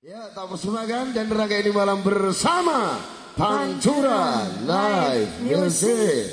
Ya, tak persembahkan dan rangka ini malam bersama Pantura Live Music.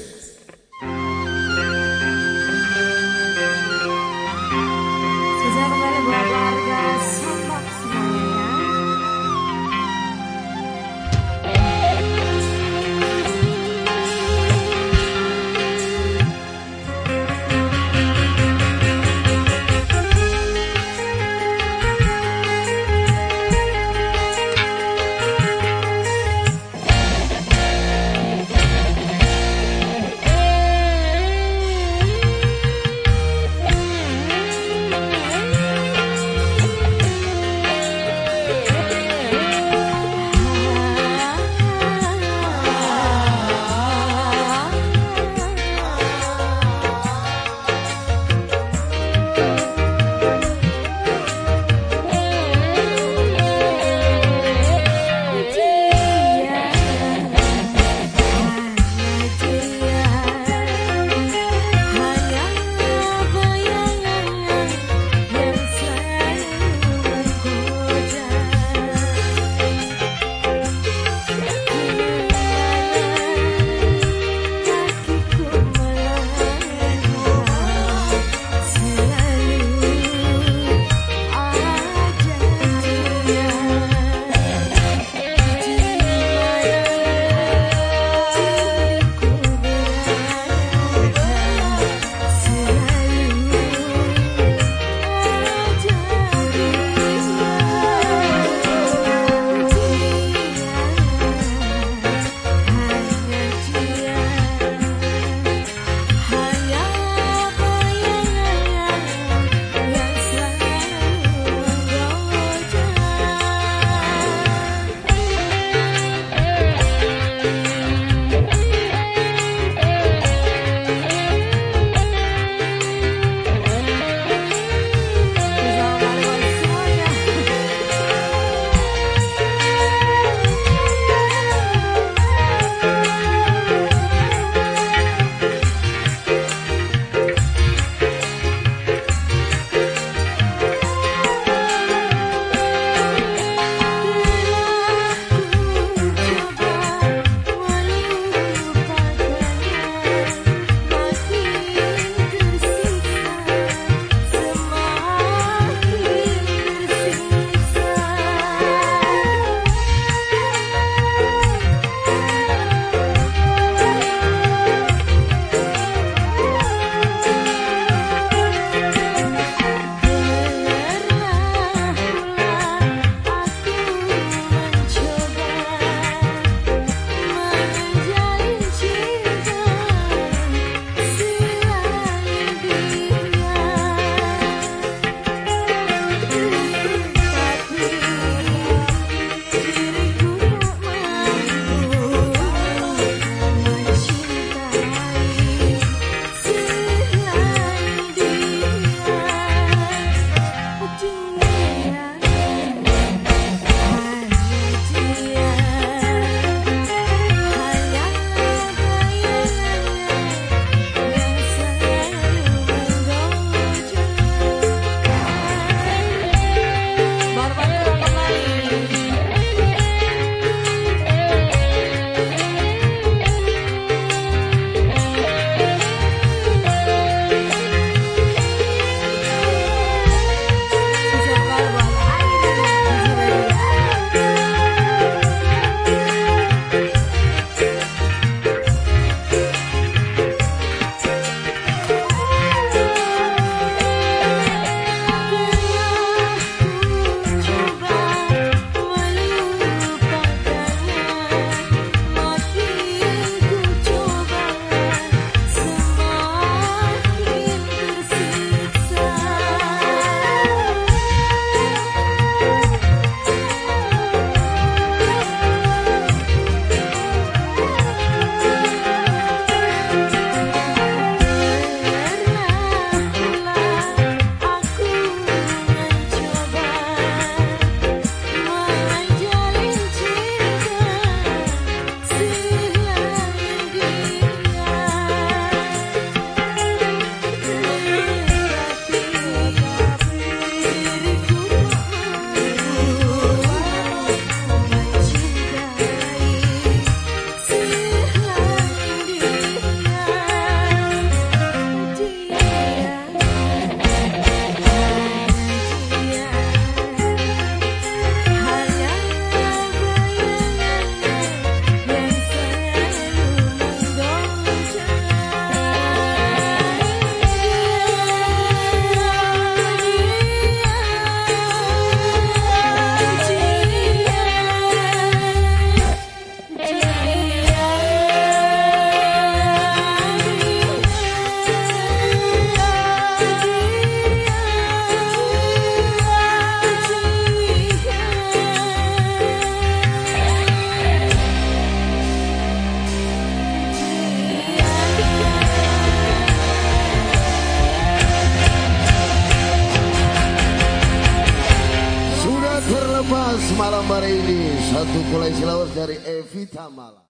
Yeah. Satu lawas dari Evita Malam.